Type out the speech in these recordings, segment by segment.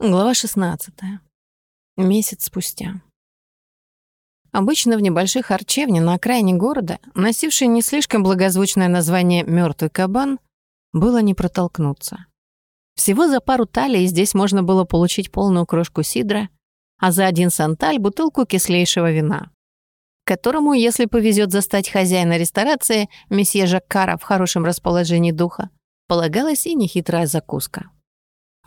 Глава 16. Месяц спустя. Обычно в небольшой харчевне на окраине города, носившей не слишком благозвучное название «Мёртвый кабан», было не протолкнуться. Всего за пару талий здесь можно было получить полную кружку сидра, а за один санталь — бутылку кислейшего вина, которому, если повезет застать хозяина ресторации, месье Жаккара в хорошем расположении духа, полагалась и нехитрая закуска.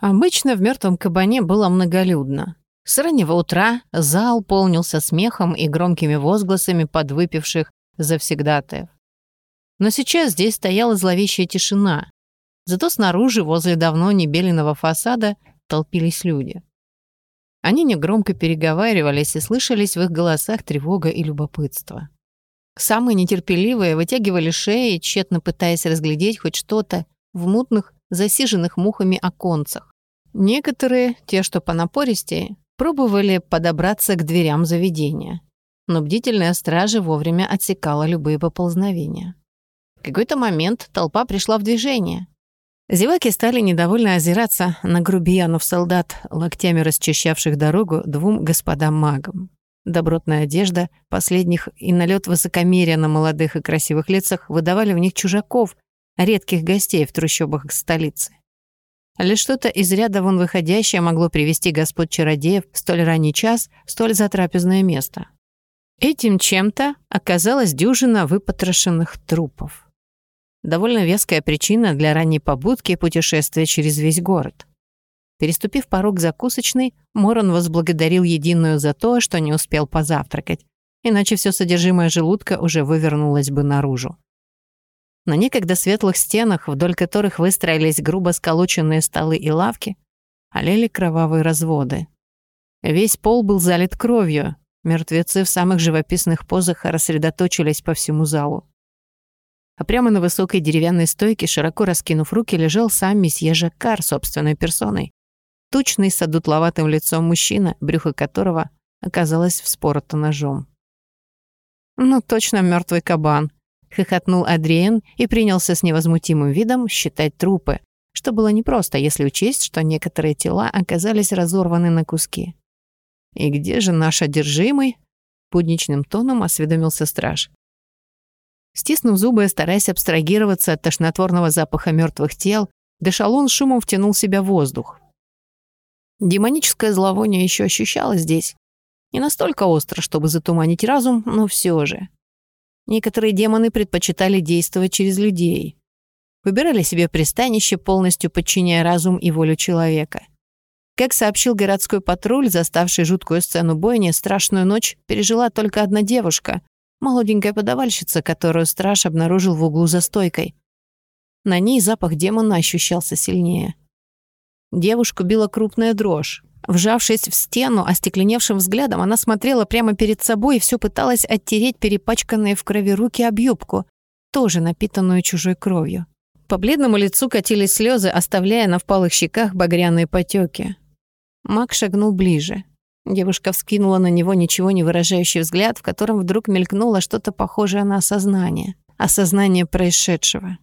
Обычно в мертвом кабане было многолюдно. С раннего утра зал полнился смехом и громкими возгласами подвыпивших завсегдатаев. Но сейчас здесь стояла зловещая тишина. Зато снаружи, возле давно небеленного фасада, толпились люди. Они негромко переговаривались, и слышались в их голосах тревога и любопытство. Самые нетерпеливые вытягивали шеи, тщетно пытаясь разглядеть хоть что-то в мутных, засиженных мухами оконцах. Некоторые, те, что понапористее, пробовали подобраться к дверям заведения, но бдительная стража вовремя отсекала любые поползновения. В какой-то момент толпа пришла в движение. Зеваки стали недовольно озираться на грубиянов-солдат, локтями расчищавших дорогу двум господам-магам. Добротная одежда последних и налет высокомерия на молодых и красивых лицах выдавали в них чужаков, редких гостей в трущобах столицы. Лишь что-то из ряда вон выходящее могло привести господ чародеев в столь ранний час, столь затрапезное место. Этим чем-то оказалась дюжина выпотрошенных трупов. Довольно веская причина для ранней побудки путешествия через весь город. Переступив порог закусочной, Морон возблагодарил единую за то, что не успел позавтракать, иначе все содержимое желудка уже вывернулось бы наружу. На некогда светлых стенах, вдоль которых выстроились грубо сколоченные столы и лавки, олели кровавые разводы. Весь пол был залит кровью, мертвецы в самых живописных позах рассредоточились по всему залу. А прямо на высокой деревянной стойке, широко раскинув руки, лежал сам месье Жаккар собственной персоной. Тучный, с одутловатым лицом мужчина, брюхо которого оказалось вспорото ножом. «Ну, точно мертвый кабан», хохотнул Адриен и принялся с невозмутимым видом считать трупы, что было непросто, если учесть, что некоторые тела оказались разорваны на куски. «И где же наш одержимый?» — будничным тоном осведомился страж. Стиснув зубы, стараясь абстрагироваться от тошнотворного запаха мертвых тел, Дешалон шумом втянул в себя воздух. Демоническое зловоние еще ощущалось здесь. Не настолько остро, чтобы затуманить разум, но все же. Некоторые демоны предпочитали действовать через людей. Выбирали себе пристанище, полностью подчиняя разум и волю человека. Как сообщил городской патруль, заставший жуткую сцену бойни, страшную ночь пережила только одна девушка, молоденькая подавальщица, которую страж обнаружил в углу за стойкой. На ней запах демона ощущался сильнее. Девушку била крупная дрожь. Вжавшись в стену, остекленевшим взглядом, она смотрела прямо перед собой и все пыталась оттереть перепачканные в крови руки об юбку, тоже напитанную чужой кровью. По бледному лицу катились слезы, оставляя на впалых щеках багряные потеки. Мак шагнул ближе. Девушка вскинула на него ничего не выражающий взгляд, в котором вдруг мелькнуло что-то похожее на осознание. Осознание происшедшего.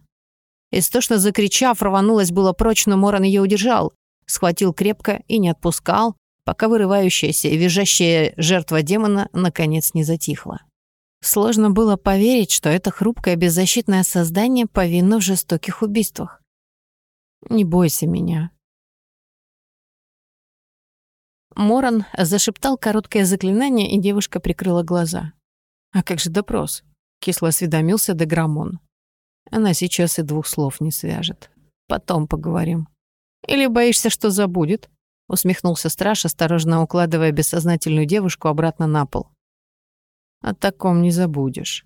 Истошно закричав, рванулась было прочь, но Моран ее удержал схватил крепко и не отпускал, пока вырывающаяся и визжащая жертва демона наконец не затихла. Сложно было поверить, что это хрупкое беззащитное создание повинно в жестоких убийствах. «Не бойся меня». Моран зашептал короткое заклинание, и девушка прикрыла глаза. «А как же допрос?» — кисло осведомился Деграмон. «Она сейчас и двух слов не свяжет. Потом поговорим». Или боишься, что забудет?» — усмехнулся страж, осторожно укладывая бессознательную девушку обратно на пол. «О таком не забудешь».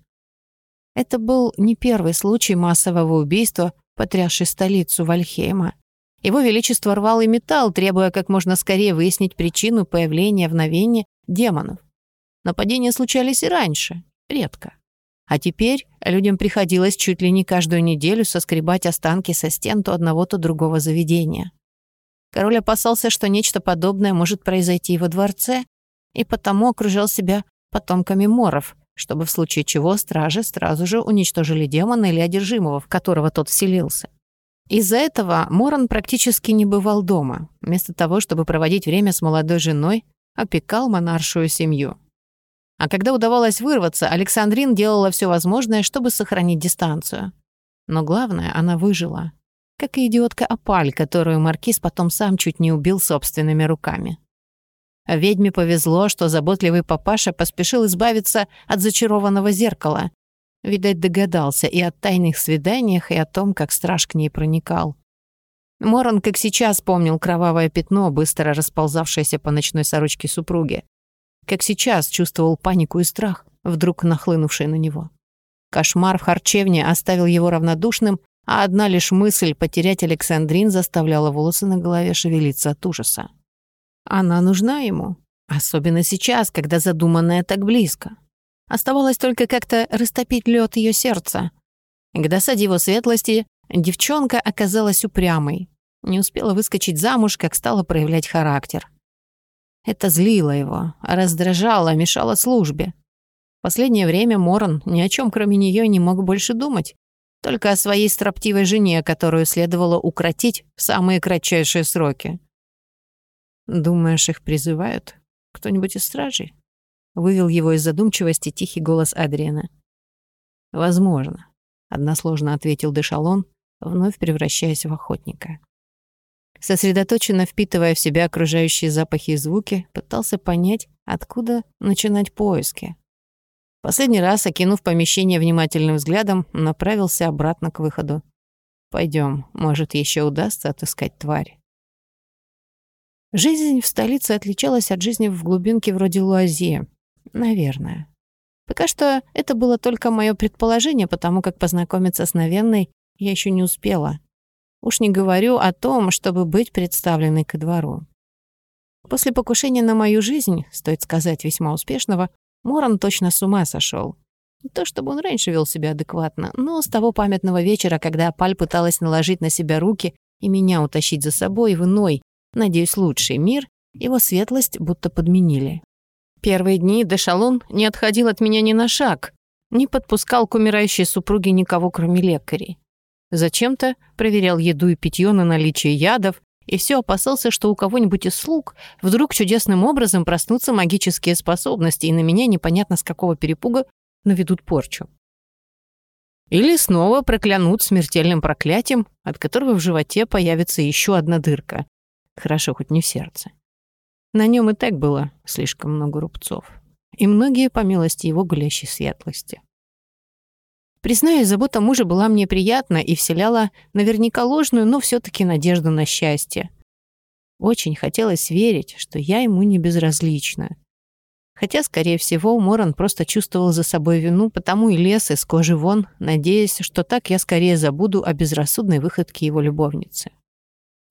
Это был не первый случай массового убийства, потрясший столицу Вальхейма. Его Величество рвал и металл, требуя как можно скорее выяснить причину появления в Новене демонов. Нападения случались и раньше, редко. А теперь людям приходилось чуть ли не каждую неделю соскребать останки со стен то одного, то другого заведения. Король опасался, что нечто подобное может произойти во дворце, и потому окружал себя потомками моров, чтобы в случае чего стражи сразу же уничтожили демона или одержимого, в которого тот вселился. Из-за этого Моран практически не бывал дома. Вместо того, чтобы проводить время с молодой женой, опекал монаршую семью. А когда удавалось вырваться, Александрин делала все возможное, чтобы сохранить дистанцию. Но главное, она выжила. Как и идиотка Апаль, которую маркиз потом сам чуть не убил собственными руками. Ведьме повезло, что заботливый папаша поспешил избавиться от зачарованного зеркала. Видать, догадался и о тайных свиданиях, и о том, как страж к ней проникал. Моран, как сейчас, помнил кровавое пятно, быстро расползавшееся по ночной сорочке супруги. Как сейчас чувствовал панику и страх, вдруг нахлынувший на него. Кошмар в харчевне оставил его равнодушным, а одна лишь мысль потерять Александрин заставляла волосы на голове шевелиться от ужаса. Она нужна ему, особенно сейчас, когда задуманная так близко. Оставалось только как-то растопить лед ее сердца. К досаде его светлости девчонка оказалась упрямой. Не успела выскочить замуж, как стала проявлять характер. Это злило его, раздражало, мешало службе. В последнее время Моран ни о чем кроме нее не мог больше думать. Только о своей строптивой жене, которую следовало укротить в самые кратчайшие сроки. «Думаешь, их призывают? Кто-нибудь из стражей?» Вывел его из задумчивости тихий голос Адриана. «Возможно», — односложно ответил Дешалон, вновь превращаясь в охотника. Сосредоточенно впитывая в себя окружающие запахи и звуки, пытался понять, откуда начинать поиски. Последний раз, окинув помещение внимательным взглядом, направился обратно к выходу. Пойдем, может, еще удастся отыскать тварь. Жизнь в столице отличалась от жизни в глубинке вроде Луазье. Наверное. Пока что это было только мое предположение, потому как познакомиться с Новенной я еще не успела. Уж не говорю о том, чтобы быть представленной ко двору. После покушения на мою жизнь, стоит сказать, весьма успешного, Моран точно с ума сошел. Не то чтобы он раньше вел себя адекватно, но с того памятного вечера, когда Паль пыталась наложить на себя руки и меня утащить за собой в иной, надеюсь, лучший мир, его светлость будто подменили. Первые дни Дешалон не отходил от меня ни на шаг, не подпускал к умирающей супруге никого, кроме лекарей. Зачем-то проверял еду и питье на наличие ядов, и все опасался, что у кого-нибудь из слуг вдруг чудесным образом проснутся магические способности, и на меня непонятно с какого перепуга наведут порчу. Или снова проклянут смертельным проклятием, от которого в животе появится еще одна дырка, Хорошо, хоть не в сердце. На нем и так было слишком много рубцов. И многие, по милости его гулящей светлости. Признаюсь, забота мужа была мне приятна и вселяла наверняка ложную, но все таки надежду на счастье. Очень хотелось верить, что я ему не безразлична. Хотя, скорее всего, Моран просто чувствовал за собой вину, потому и лез из кожи вон, надеясь, что так я скорее забуду о безрассудной выходке его любовницы.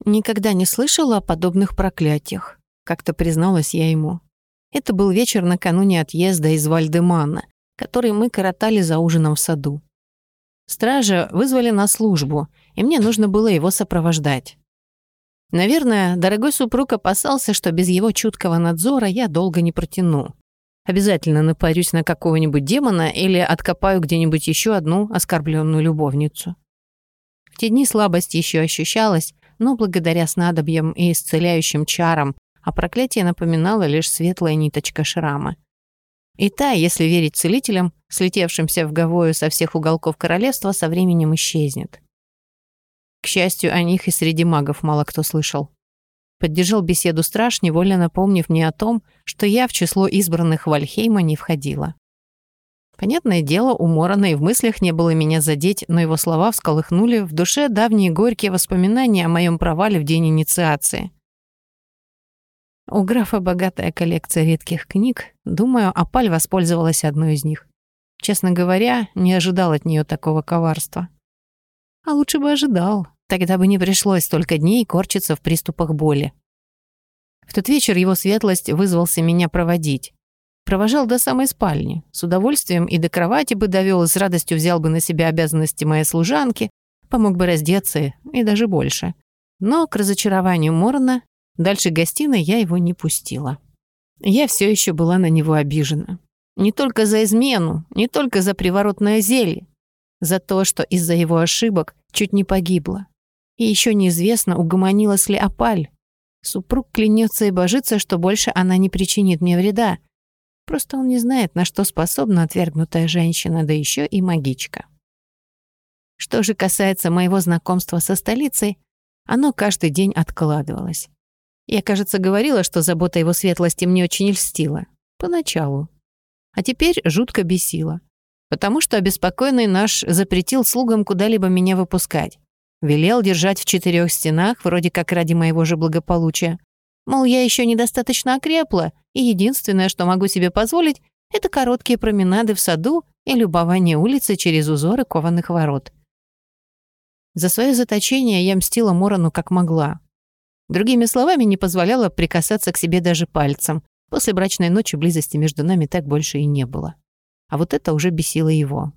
Никогда не слышала о подобных проклятиях, как-то призналась я ему. Это был вечер накануне отъезда из Вальдемана, который мы коротали за ужином в саду. Стража вызвали на службу, и мне нужно было его сопровождать. Наверное, дорогой супруг опасался, что без его чуткого надзора я долго не протяну. Обязательно напарюсь на какого-нибудь демона или откопаю где-нибудь еще одну оскорбленную любовницу. В те дни слабость еще ощущалась, но благодаря снадобьям и исцеляющим чарам, а проклятие напоминало лишь светлая ниточка шрама. И та, если верить целителям, слетевшимся в Гавою со всех уголков королевства, со временем исчезнет. К счастью, о них и среди магов мало кто слышал. Поддержал беседу страж, невольно напомнив мне о том, что я в число избранных Вальхейма не входила. Понятное дело, у Морона и в мыслях не было меня задеть, но его слова всколыхнули в душе давние горькие воспоминания о моем провале в день инициации. У графа богатая коллекция редких книг. Думаю, Апаль воспользовалась одной из них. Честно говоря, не ожидал от нее такого коварства. А лучше бы ожидал. Тогда бы не пришлось столько дней корчиться в приступах боли. В тот вечер его светлость вызвался меня проводить. Провожал до самой спальни. С удовольствием и до кровати бы довел, с радостью взял бы на себя обязанности моей служанки, помог бы раздеться и даже больше. Но, к разочарованию Морона, дальше гостиной я его не пустила. Я все еще была на него обижена. Не только за измену, не только за приворотное зелье, за то, что из-за его ошибок чуть не погибла. И еще неизвестно, угомонилась ли опаль. Супруг клянется и божится, что больше она не причинит мне вреда. Просто он не знает, на что способна отвергнутая женщина, да еще и магичка. Что же касается моего знакомства со столицей, оно каждый день откладывалось. Я, кажется, говорила, что забота его светлости мне очень льстила. Поначалу. А теперь жутко бесила. Потому что обеспокоенный наш запретил слугам куда-либо меня выпускать. Велел держать в четырех стенах, вроде как ради моего же благополучия. Мол, я еще недостаточно окрепла, и единственное, что могу себе позволить, это короткие променады в саду и любование улицы через узоры кованых ворот. За свое заточение я мстила Морону как могла. Другими словами, не позволяла прикасаться к себе даже пальцем. После брачной ночи близости между нами так больше и не было. А вот это уже бесило его.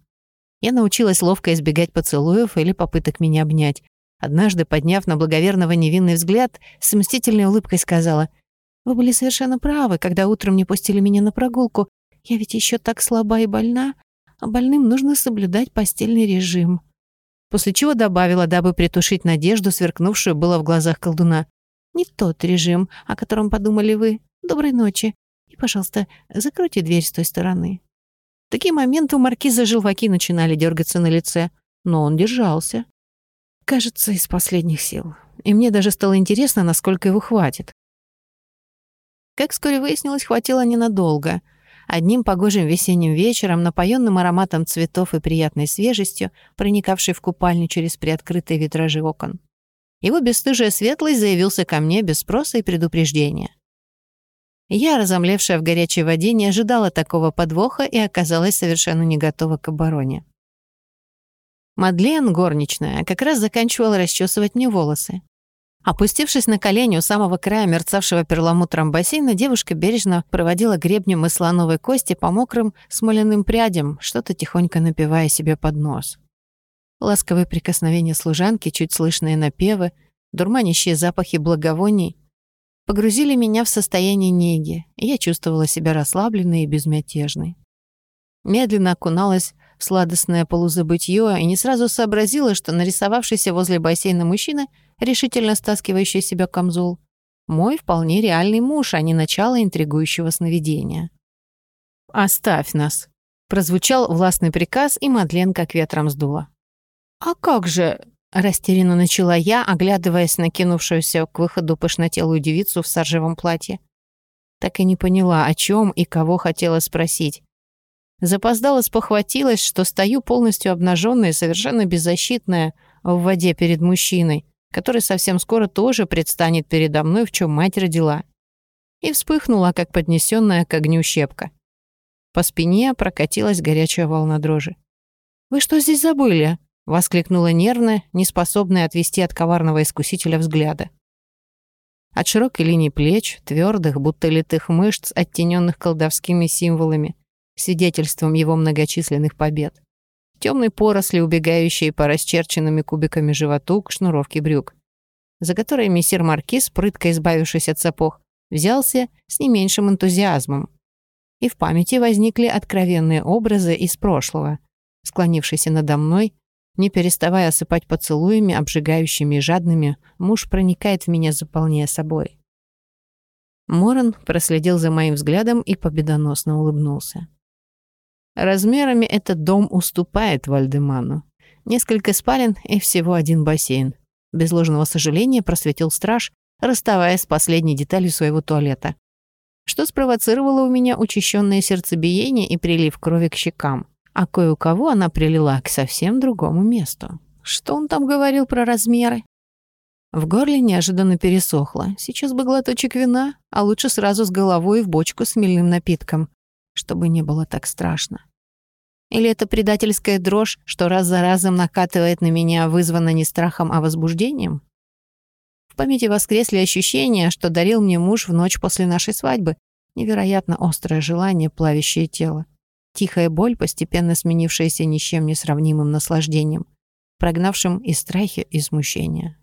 Я научилась ловко избегать поцелуев или попыток меня обнять. Однажды, подняв на благоверного невинный взгляд, с мстительной улыбкой сказала, «Вы были совершенно правы, когда утром не пустили меня на прогулку. Я ведь еще так слаба и больна, а больным нужно соблюдать постельный режим». После чего добавила, дабы притушить надежду, сверкнувшую было в глазах колдуна. Не тот режим, о котором подумали вы. Доброй ночи. И, пожалуйста, закройте дверь с той стороны». В такие моменты у маркиза желваки начинали дергаться на лице, но он держался. Кажется, из последних сил. И мне даже стало интересно, насколько его хватит. Как вскоре выяснилось, хватило ненадолго. Одним погожим весенним вечером, напоенным ароматом цветов и приятной свежестью, проникавшей в купальню через приоткрытые витражи окон. Его бесстыжая светлость заявился ко мне без спроса и предупреждения. Я, разомлевшая в горячей воде, не ожидала такого подвоха и оказалась совершенно не готова к обороне. Мадлен, горничная, как раз заканчивала расчесывать мне волосы. Опустившись на колени у самого края мерцавшего перламутром бассейна, девушка бережно проводила гребнем из слоновой кости по мокрым смоляным прядям, что-то тихонько напивая себе под нос. Ласковые прикосновения служанки, чуть слышные напевы, дурманящие запахи благовоний погрузили меня в состояние неги, и я чувствовала себя расслабленной и безмятежной. Медленно окуналась в сладостное полузабытье и не сразу сообразила, что нарисовавшийся возле бассейна мужчина, решительно стаскивающий себя камзол, мой вполне реальный муж, а не начало интригующего сновидения. «Оставь нас», — прозвучал властный приказ, и Мадлен как ветром сдула. «А как же...» — растерянно начала я, оглядываясь на кинувшуюся к выходу пышнотелую девицу в саржевом платье. Так и не поняла, о чем и кого хотела спросить. Запоздала спохватилась, что стою полностью обнаженная и совершенно беззащитная в воде перед мужчиной, который совсем скоро тоже предстанет передо мной, в чем мать родила. И вспыхнула, как поднесенная к огню щепка. По спине прокатилась горячая волна дрожи. «Вы что здесь забыли?» Воскликнула нервно, неспособная отвести от коварного искусителя взгляда. От широкой линии плеч, твердых, будто литых мышц, оттененных колдовскими символами, свидетельством его многочисленных побед. Темной поросли, убегающие по расчерченными кубиками животу к шнуровке брюк, за которой мессир Маркиз, прытко избавившись от сапог, взялся с не меньшим энтузиазмом. И в памяти возникли откровенные образы из прошлого, склонившийся надо мной не переставая осыпать поцелуями, обжигающими и жадными, муж проникает в меня, заполняя собой. Моран проследил за моим взглядом и победоносно улыбнулся. Размерами этот дом уступает Вальдеману. Несколько спален и всего один бассейн. Без ложного сожаления просветил страж, расставаясь с последней деталью своего туалета. Что спровоцировало у меня учащенное сердцебиение и прилив крови к щекам а кое у кого она прилила к совсем другому месту. Что он там говорил про размеры? В горле неожиданно пересохло. Сейчас бы глоточек вина, а лучше сразу с головой в бочку с мильным напитком, чтобы не было так страшно. Или это предательская дрожь, что раз за разом накатывает на меня, вызвана не страхом, а возбуждением? В памяти воскресли ощущения, что дарил мне муж в ночь после нашей свадьбы. Невероятно острое желание, плавящее тело. Тихая боль, постепенно сменившаяся ни с чем не сравнимым наслаждением, прогнавшим и страхи, и смущение.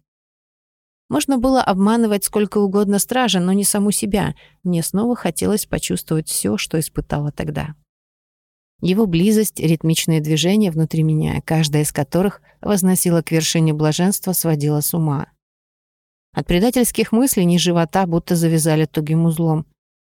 Можно было обманывать сколько угодно стража, но не саму себя. Мне снова хотелось почувствовать все, что испытала тогда. Его близость, ритмичные движения внутри меня, каждая из которых возносила к вершине блаженства, сводила с ума. От предательских мыслей низ живота будто завязали тугим узлом.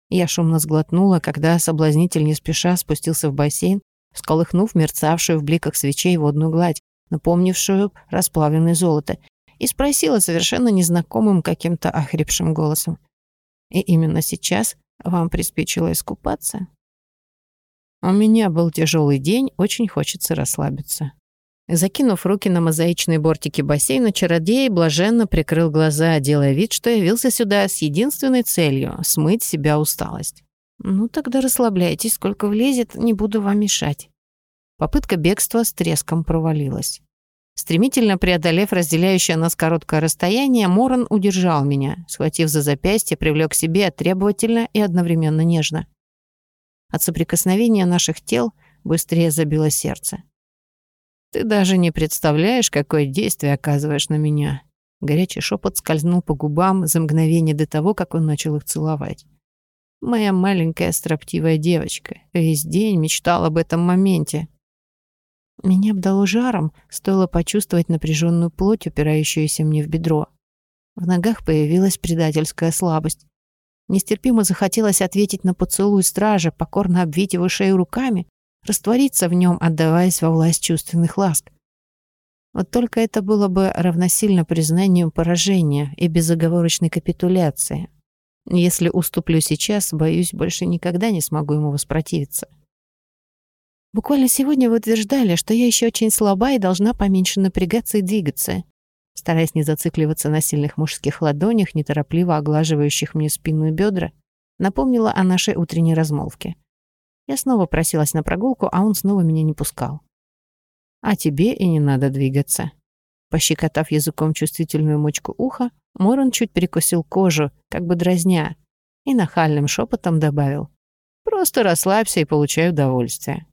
Я шумно сглотнула, когда соблазнитель не спеша спустился в бассейн, сколыхнув мерцавшую в бликах свечей водную гладь, напомнившую расплавленное золото, и спросила совершенно незнакомым каким-то охрипшим голосом. «И именно сейчас вам приспичило искупаться?» «У меня был тяжелый день, очень хочется расслабиться». Закинув руки на мозаичные бортики бассейна, чародей блаженно прикрыл глаза, делая вид, что явился сюда с единственной целью — смыть себя усталость. «Ну тогда расслабляйтесь, сколько влезет, не буду вам мешать». Попытка бегства с треском провалилась. Стремительно преодолев разделяющее нас короткое расстояние, Моран удержал меня, схватив за запястье, привлек к себе требовательно и одновременно нежно. От соприкосновения наших тел быстрее забило сердце. Ты даже не представляешь, какое действие оказываешь на меня». Горячий шепот скользнул по губам за мгновение до того, как он начал их целовать. «Моя маленькая строптивая девочка весь день мечтала об этом моменте». Меня обдало жаром, стоило почувствовать напряженную плоть, упирающуюся мне в бедро. В ногах появилась предательская слабость. Нестерпимо захотелось ответить на поцелуй стража, покорно обвить его шею руками, раствориться в нем, отдаваясь во власть чувственных ласк. Вот только это было бы равносильно признанию поражения и безоговорочной капитуляции. Если уступлю сейчас, боюсь, больше никогда не смогу ему воспротивиться. Буквально сегодня вы утверждали, что я еще очень слаба и должна поменьше напрягаться и двигаться. Стараясь не зацикливаться на сильных мужских ладонях, неторопливо оглаживающих мне спину и бедра, напомнила о нашей утренней размолвке. Я снова просилась на прогулку, а он снова меня не пускал. «А тебе и не надо двигаться». Пощекотав языком чувствительную мочку уха, Моран чуть перекусил кожу, как бы дразня, и нахальным шепотом добавил «Просто расслабься и получай удовольствие».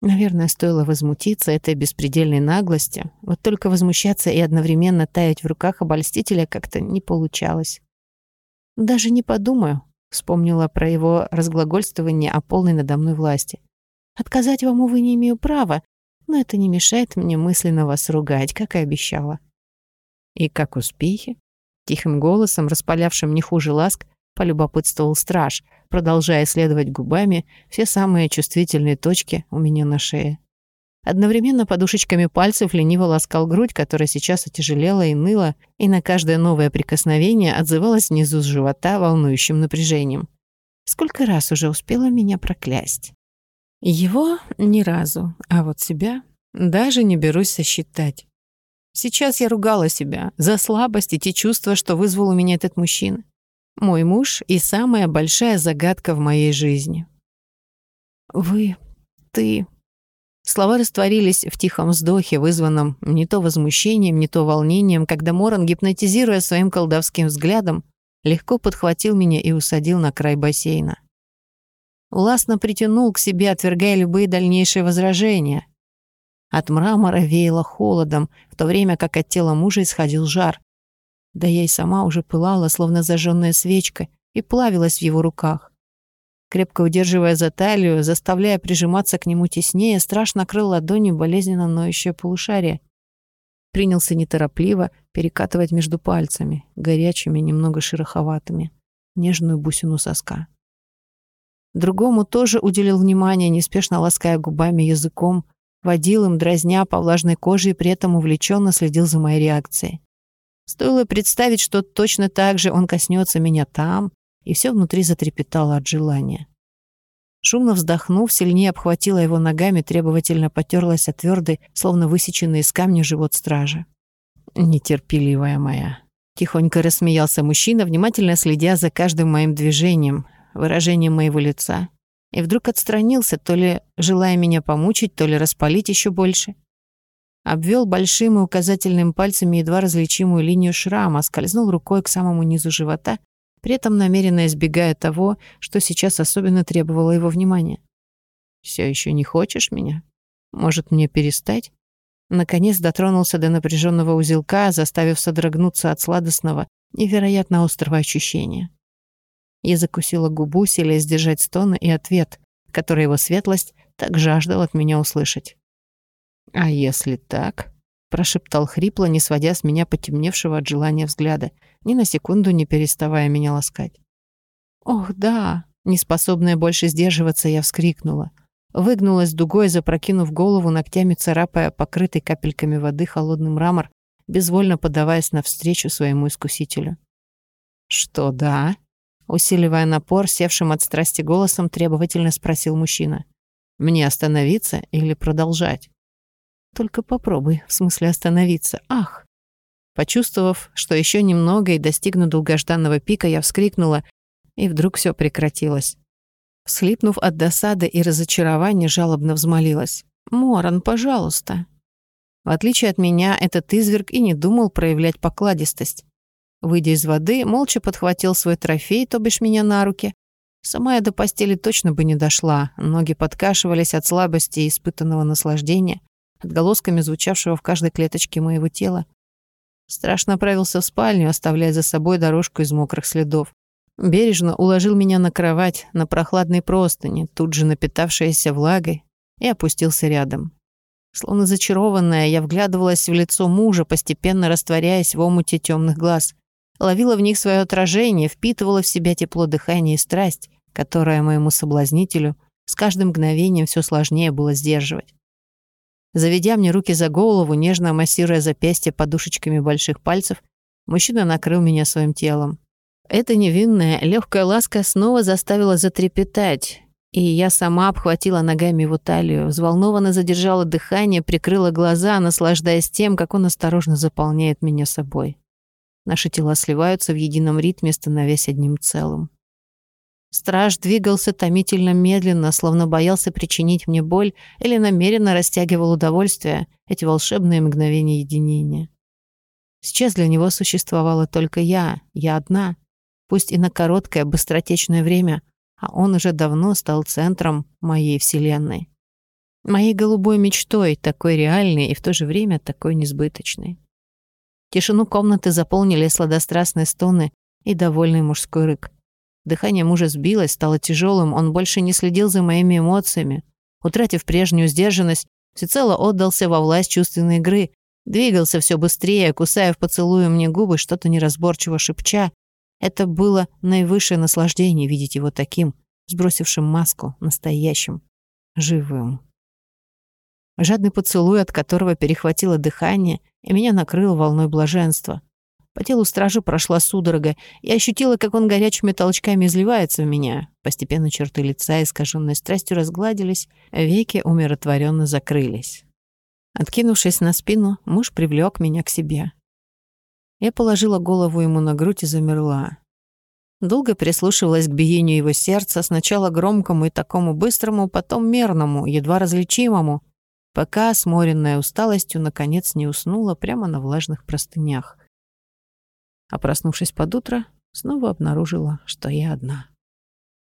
Наверное, стоило возмутиться этой беспредельной наглости, вот только возмущаться и одновременно таять в руках обольстителя как-то не получалось. «Даже не подумаю», Вспомнила про его разглагольствование о полной надо мной власти. «Отказать вам, увы, не имею права, но это не мешает мне мысленно вас ругать, как и обещала». «И как успехи?» Тихим голосом, распалявшим не хуже ласк, полюбопытствовал страж, продолжая исследовать губами все самые чувствительные точки у меня на шее. Одновременно подушечками пальцев лениво ласкал грудь, которая сейчас отяжелела и ныла, и на каждое новое прикосновение отзывалось внизу живота волнующим напряжением. Сколько раз уже успела меня проклясть? Его ни разу, а вот себя даже не берусь сосчитать. Сейчас я ругала себя за слабость и те чувства, что вызвал у меня этот мужчина. Мой муж и самая большая загадка в моей жизни. «Вы... ты...» Слова растворились в тихом вздохе, вызванном не то возмущением, не то волнением, когда Моран, гипнотизируя своим колдовским взглядом, легко подхватил меня и усадил на край бассейна. Властно притянул к себе, отвергая любые дальнейшие возражения. От мрамора веяло холодом, в то время как от тела мужа исходил жар. Да я и сама уже пылала, словно зажженная свечка, и плавилась в его руках. Крепко удерживая за талию, заставляя прижиматься к нему теснее, страж накрыл ладонью болезненно ноющее полушарие. Принялся неторопливо перекатывать между пальцами, горячими, немного шероховатыми, нежную бусину соска. Другому тоже уделил внимание, неспешно лаская губами языком, водил им, дразня по влажной коже и при этом увлеченно следил за моей реакцией. Стоило представить, что точно так же он коснется меня там, и все внутри затрепетало от желания. Шумно вздохнув, сильнее обхватила его ногами, требовательно потерлась о твердый, словно высеченный из камня живот стража. «Нетерпеливая моя». Тихонько рассмеялся мужчина, внимательно следя за каждым моим движением, выражением моего лица. И вдруг отстранился, то ли желая меня помучить, то ли распалить еще больше. Обвел большим и указательным пальцами едва различимую линию шрама, скользнул рукой к самому низу живота при этом намеренно избегая того, что сейчас особенно требовало его внимания. «Все еще не хочешь меня? Может, мне перестать?» Наконец дотронулся до напряженного узелка, заставив содрогнуться от сладостного, невероятно острого ощущения. Я закусила губу, селя сдержать стоны и ответ, которые его светлость так жаждал от меня услышать. «А если так?» — прошептал хрипло, не сводя с меня потемневшего от желания взгляда, ни на секунду не переставая меня ласкать. «Ох, да!» — неспособная больше сдерживаться, я вскрикнула. Выгнулась дугой, запрокинув голову, ногтями царапая покрытый капельками воды холодный мрамор, безвольно подаваясь навстречу своему искусителю. «Что, да?» Усиливая напор, севшим от страсти голосом, требовательно спросил мужчина. «Мне остановиться или продолжать?» «Только попробуй, в смысле остановиться. Ах!» Почувствовав, что еще немного и достигну долгожданного пика, я вскрикнула, и вдруг все прекратилось. Слипнув от досады и разочарования, жалобно взмолилась. «Моран, пожалуйста». В отличие от меня, этот изверг и не думал проявлять покладистость. Выйдя из воды, молча подхватил свой трофей, то бишь меня на руки. Сама я до постели точно бы не дошла, ноги подкашивались от слабости и испытанного наслаждения, отголосками звучавшего в каждой клеточке моего тела. Страшно направился в спальню, оставляя за собой дорожку из мокрых следов. Бережно уложил меня на кровать, на прохладной простыни, тут же напитавшаяся влагой, и опустился рядом. Словно зачарованная, я вглядывалась в лицо мужа, постепенно растворяясь в омуте темных глаз. Ловила в них свое отражение, впитывала в себя тепло дыхания и страсть, которая моему соблазнителю с каждым мгновением все сложнее было сдерживать. Заведя мне руки за голову, нежно массируя запястье подушечками больших пальцев, мужчина накрыл меня своим телом. Эта невинная, легкая ласка снова заставила затрепетать, и я сама обхватила ногами его талию, взволнованно задержала дыхание, прикрыла глаза, наслаждаясь тем, как он осторожно заполняет меня собой. Наши тела сливаются в едином ритме, становясь одним целым. Страж двигался томительно медленно, словно боялся причинить мне боль или намеренно растягивал удовольствие, эти волшебные мгновения единения. Сейчас для него существовала только я, я одна — пусть и на короткое, быстротечное время, а он уже давно стал центром моей вселенной. Моей голубой мечтой, такой реальной и в то же время такой несбыточной. Тишину комнаты заполнили сладострастные стоны и довольный мужской рык. Дыхание мужа сбилось, стало тяжелым, он больше не следил за моими эмоциями. Утратив прежнюю сдержанность, всецело отдался во власть чувственной игры, двигался все быстрее, кусая в поцелуе мне губы, что-то неразборчиво шепча, это было наивысшее наслаждение видеть его таким, сбросившим маску, настоящим, живым. Жадный поцелуй, от которого перехватило дыхание, и меня накрыл волной блаженства. По телу стражи прошла судорога, и ощутила, как он горячими толчками изливается в меня. Постепенно черты лица, искаженной страстью, разгладились, веки умиротворенно закрылись. Откинувшись на спину, муж привлек меня к себе. Я положила голову ему на грудь и замерла. Долго прислушивалась к биению его сердца, сначала громкому и такому быстрому, потом мерному, едва различимому, пока, сморенная усталостью, наконец не уснула прямо на влажных простынях. А проснувшись под утро, снова обнаружила, что я одна.